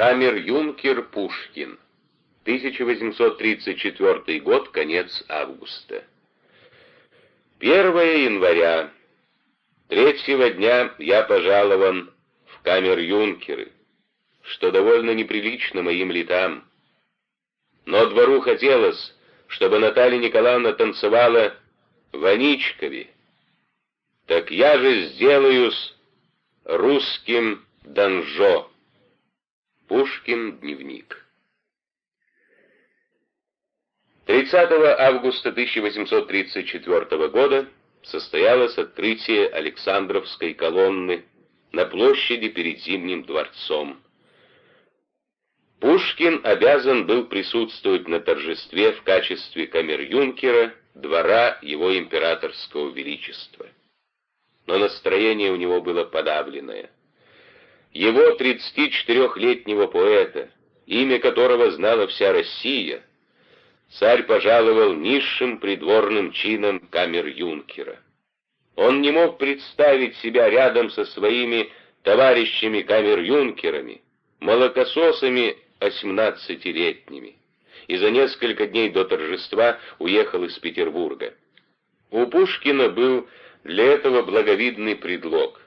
Камер-юнкер Пушкин. 1834 год, конец августа. 1 января. Третьего дня я пожалован в камер-юнкеры, что довольно неприлично моим летам. Но двору хотелось, чтобы Наталья Николаевна танцевала в Аничкове. Так я же сделаюсь русским Данжо. Пушкин дневник. 30 августа 1834 года состоялось открытие Александровской колонны на площади перед Зимним дворцом. Пушкин обязан был присутствовать на торжестве в качестве камер-юнкера двора его императорского величества. Но настроение у него было подавленное. Его 34-летнего поэта, имя которого знала вся Россия, царь пожаловал низшим придворным чином камер-юнкера. Он не мог представить себя рядом со своими товарищами камер-юнкерами, молокососами осьмнадцатилетними, и за несколько дней до торжества уехал из Петербурга. У Пушкина был для этого благовидный предлог.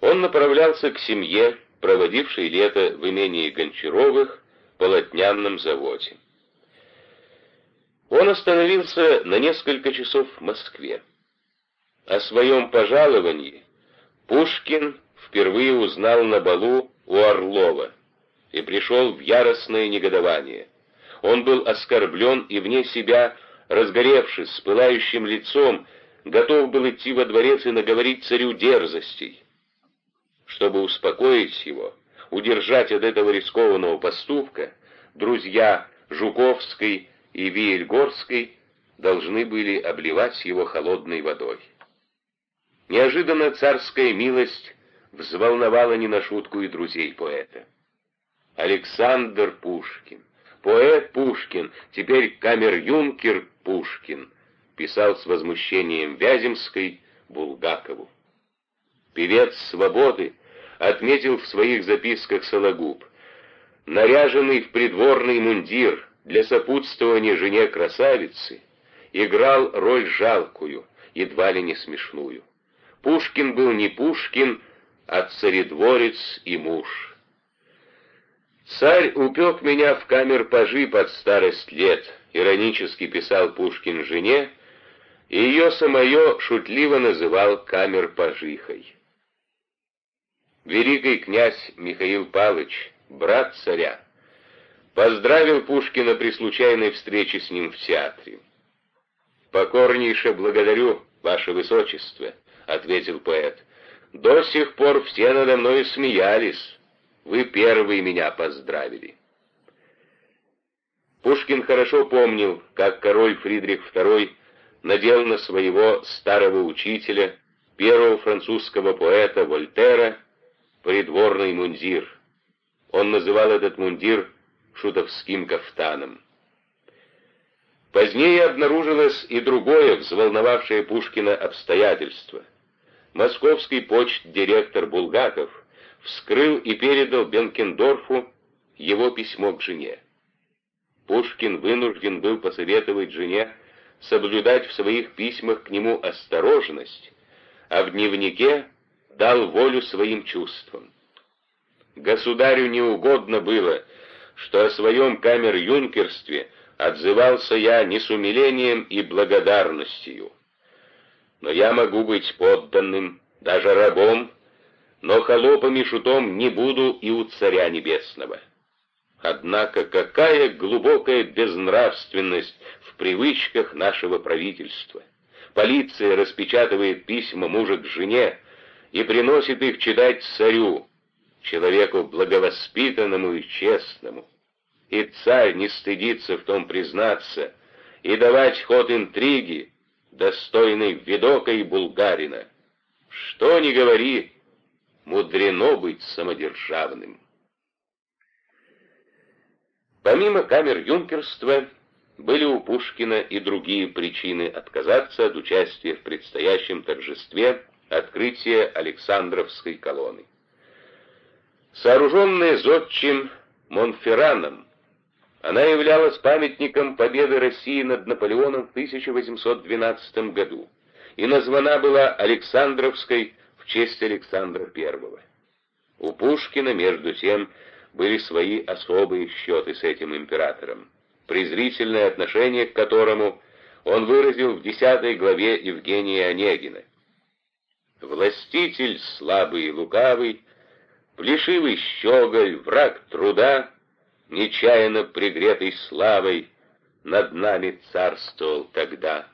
Он направлялся к семье, проводившей лето в имении Гончаровых, полотнянном заводе. Он остановился на несколько часов в Москве. О своем пожаловании Пушкин впервые узнал на балу у Орлова и пришел в яростное негодование. Он был оскорблен и вне себя, разгоревшись, с пылающим лицом, готов был идти во дворец и наговорить царю дерзостей. Чтобы успокоить его, удержать от этого рискованного поступка, друзья Жуковской и Виельгорской должны были обливать его холодной водой. Неожиданно царская милость взволновала не на шутку и друзей поэта. Александр Пушкин, поэт Пушкин, теперь камер-юнкер Пушкин, писал с возмущением Вяземской Булгакову. Певец свободы отметил в своих записках Сологуб, наряженный в придворный мундир для сопутствования жене красавицы, играл роль жалкую, едва ли не смешную. Пушкин был не Пушкин, а царедворец и муж. «Царь упек меня в камер-пажи под старость лет», — иронически писал Пушкин жене, и ее самое шутливо называл камер-пажихой. Великий князь Михаил Павлович, брат царя, поздравил Пушкина при случайной встрече с ним в театре. «Покорнейше благодарю, ваше высочество», — ответил поэт. «До сих пор все надо мной смеялись». Вы первые меня поздравили. Пушкин хорошо помнил, как король Фридрих II надел на своего старого учителя, первого французского поэта Вольтера, придворный мундир. Он называл этот мундир шутовским кафтаном. Позднее обнаружилось и другое, взволновавшее Пушкина обстоятельство. Московский почт-директор Булгаков вскрыл и передал Бенкендорфу его письмо к жене. Пушкин вынужден был посоветовать жене соблюдать в своих письмах к нему осторожность, а в дневнике дал волю своим чувствам. Государю не угодно было, что о своем камер-юнкерстве отзывался я не с умилением и благодарностью. Но я могу быть подданным, даже рабом, но холопом и шутом не буду и у Царя Небесного. Однако какая глубокая безнравственность в привычках нашего правительства. Полиция распечатывает письма мужа к жене и приносит их читать царю, человеку благовоспитанному и честному. И царь не стыдится в том признаться и давать ход интриги, достойной Видока и Булгарина. Что ни говори, мудрено быть самодержавным. Помимо камер юнкерства, были у Пушкина и другие причины отказаться от участия в предстоящем торжестве открытия Александровской колонны. Сооруженная зодчим Монферраном. Она являлась памятником победы России над Наполеоном в 1812 году и названа была Александровской в честь Александра I. У Пушкина, между тем, были свои особые счеты с этим императором, презрительное отношение к которому он выразил в десятой главе Евгения Онегина. «Властитель слабый и лукавый, плешивый щеголь, враг труда, нечаянно пригретый славой, над нами царствовал тогда».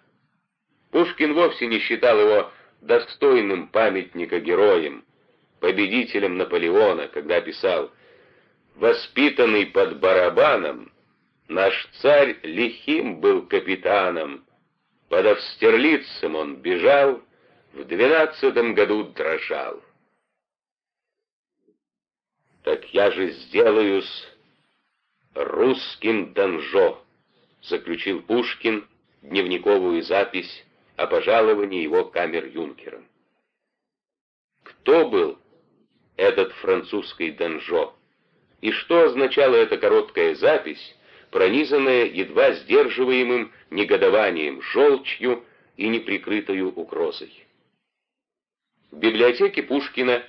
Пушкин вовсе не считал его достойным памятника героем, победителем Наполеона, когда писал «Воспитанный под барабаном, наш царь лихим был капитаном, под Австерлицем он бежал, в двенадцатом году дрожал». «Так я же сделаюсь русским Данжо», — заключил Пушкин дневниковую запись о пожаловании его камер-юнкером. Кто был этот французский Данжо? И что означала эта короткая запись, пронизанная едва сдерживаемым негодованием, желчью и неприкрытою угрозой? В библиотеке Пушкина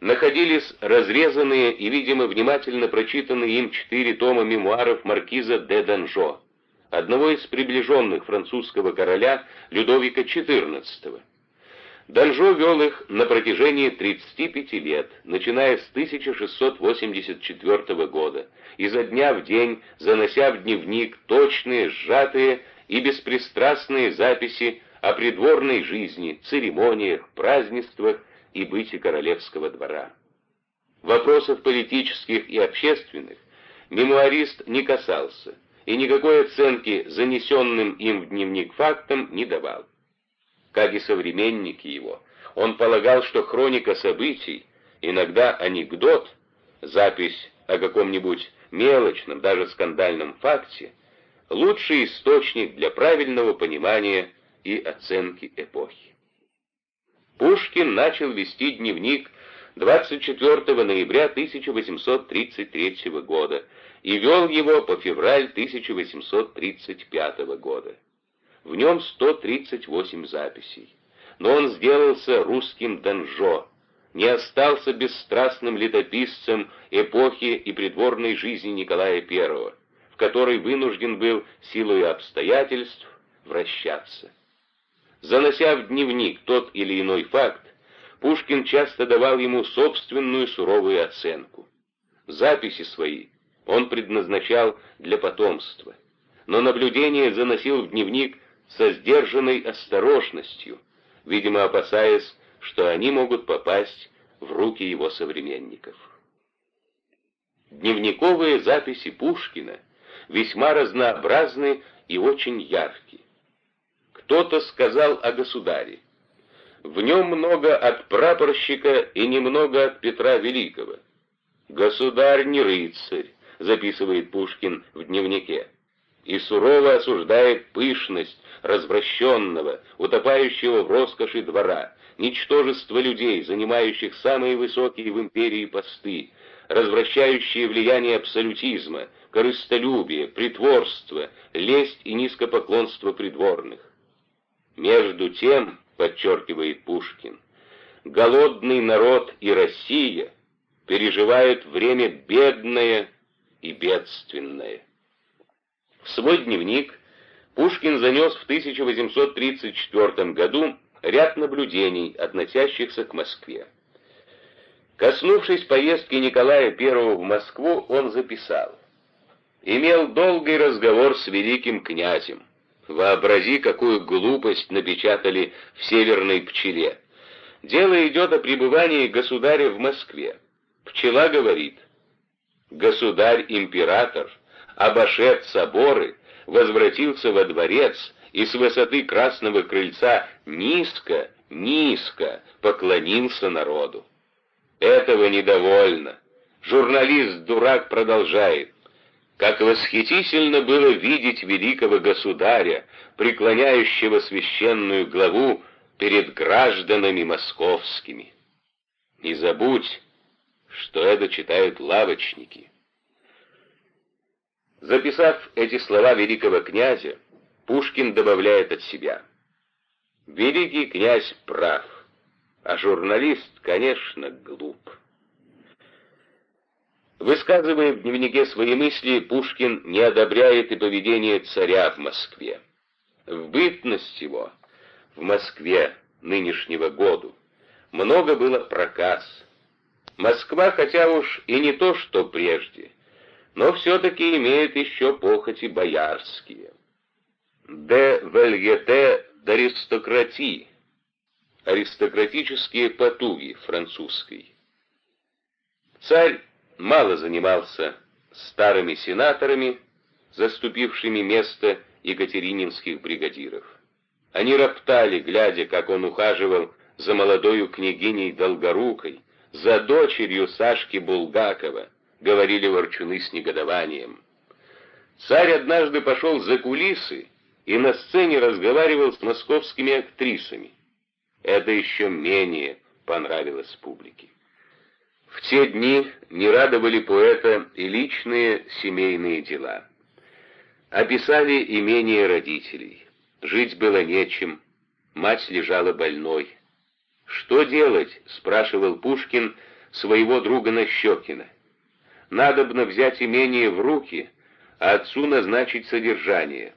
находились разрезанные и, видимо, внимательно прочитанные им четыре тома мемуаров маркиза де Данжо, одного из приближенных французского короля Людовика XIV. Данжо вел их на протяжении 35 лет, начиная с 1684 года, изо дня в день занося в дневник точные, сжатые и беспристрастные записи о придворной жизни, церемониях, празднествах и быте королевского двора. Вопросов политических и общественных мемуарист не касался и никакой оценки занесенным им в дневник фактам не давал как и современники его. Он полагал, что хроника событий, иногда анекдот, запись о каком-нибудь мелочном, даже скандальном факте, лучший источник для правильного понимания и оценки эпохи. Пушкин начал вести дневник 24 ноября 1833 года и вел его по февраль 1835 года. В нем 138 записей. Но он сделался русским Данжо, не остался бесстрастным летописцем эпохи и придворной жизни Николая I, в которой вынужден был силой обстоятельств вращаться. Занося в дневник тот или иной факт, Пушкин часто давал ему собственную суровую оценку. Записи свои он предназначал для потомства, но наблюдения заносил в дневник со сдержанной осторожностью, видимо, опасаясь, что они могут попасть в руки его современников. Дневниковые записи Пушкина весьма разнообразны и очень ярки. Кто-то сказал о государе. В нем много от прапорщика и немного от Петра Великого. «Государь не рыцарь», — записывает Пушкин в дневнике, и сурово осуждает пышность, развращенного, утопающего в роскоши двора, ничтожество людей, занимающих самые высокие в империи посты, развращающие влияние абсолютизма, корыстолюбие, притворство, лесть и низкопоклонство придворных. Между тем, подчеркивает Пушкин, голодный народ и Россия переживают время бедное и бедственное. В свой дневник Пушкин занес в 1834 году ряд наблюдений, относящихся к Москве. Коснувшись поездки Николая I в Москву, он записал «Имел долгий разговор с великим князем. Вообрази, какую глупость напечатали в «Северной пчеле». Дело идет о пребывании государя в Москве. Пчела говорит, «Государь-император, обошед соборы, возвратился во дворец и с высоты красного крыльца низко, низко поклонился народу. Этого недовольно. Журналист-дурак продолжает. Как восхитительно было видеть великого государя, преклоняющего священную главу перед гражданами московскими. Не забудь, что это читают лавочники. Записав эти слова великого князя, Пушкин добавляет от себя. «Великий князь прав, а журналист, конечно, глуп». Высказывая в дневнике свои мысли, Пушкин не одобряет и поведение царя в Москве. В бытность его в Москве нынешнего году много было проказ. Москва, хотя уж и не то, что прежде, но все-таки имеет еще похоти боярские. Де вельете d'Аристократии, аристократические потуги французской. Царь мало занимался старыми сенаторами, заступившими место екатерининских бригадиров. Они роптали, глядя, как он ухаживал за молодою княгиней Долгорукой, за дочерью Сашки Булгакова, говорили ворчуны с негодованием. Царь однажды пошел за кулисы и на сцене разговаривал с московскими актрисами. Это еще менее понравилось публике. В те дни не радовали поэта и личные семейные дела. Описали имение родителей. Жить было нечем, мать лежала больной. «Что делать?» — спрашивал Пушкин своего друга Нащекина. «Надобно взять имение в руки, а отцу назначить содержание.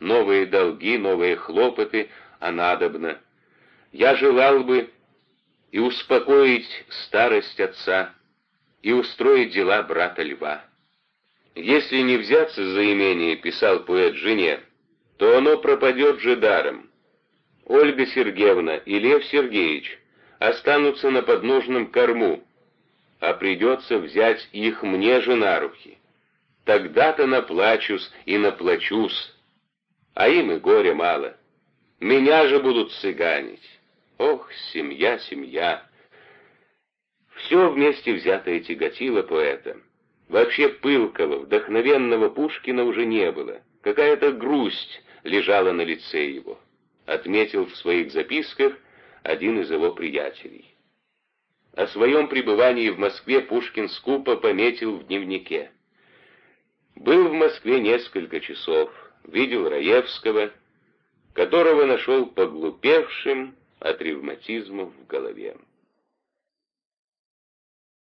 Новые долги, новые хлопоты, а надобно. Я желал бы и успокоить старость отца, и устроить дела брата Льва. Если не взяться за имение, писал поэт жене, то оно пропадет же даром. Ольга Сергеевна и Лев Сергеевич останутся на подножном корму, а придется взять их мне же на руки. Тогда-то наплачусь и наплачусь, а им и горе мало. Меня же будут цыганить. Ох, семья, семья! Все вместе взятое тяготило поэта. Вообще пылкого, вдохновенного Пушкина уже не было. Какая-то грусть лежала на лице его. Отметил в своих записках один из его приятелей. О своем пребывании в Москве Пушкин скупо пометил в дневнике. Был в Москве несколько часов, видел Раевского, которого нашел поглупевшим, от ревматизма в голове.